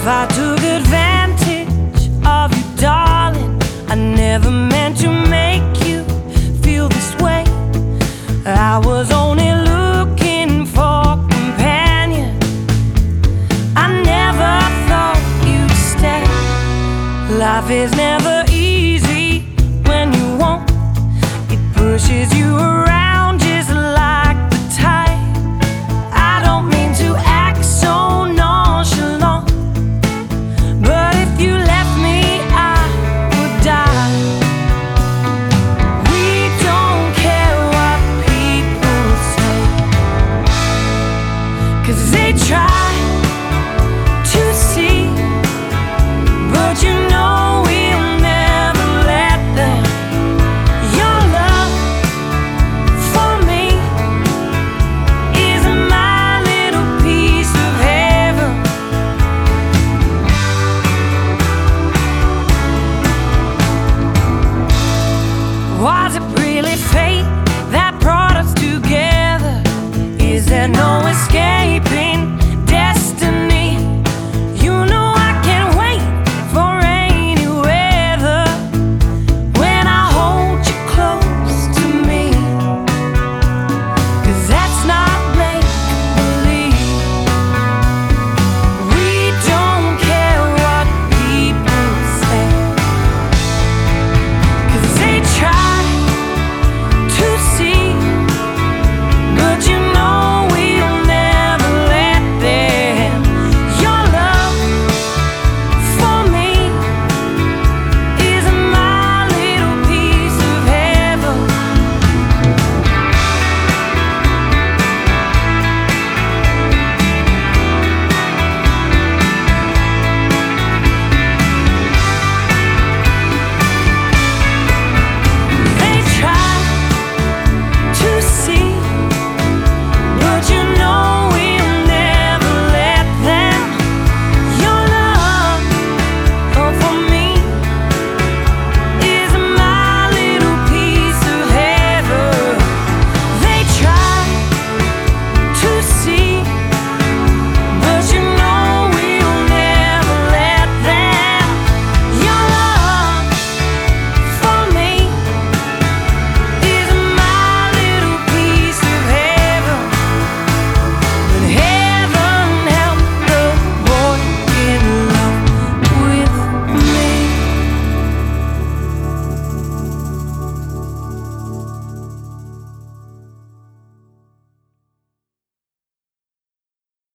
if I took advantage of you, darling. I never meant to make you feel this way. I was only looking for a companion. I never thought you'd stay. Life is never easy when you want, it pushes you around.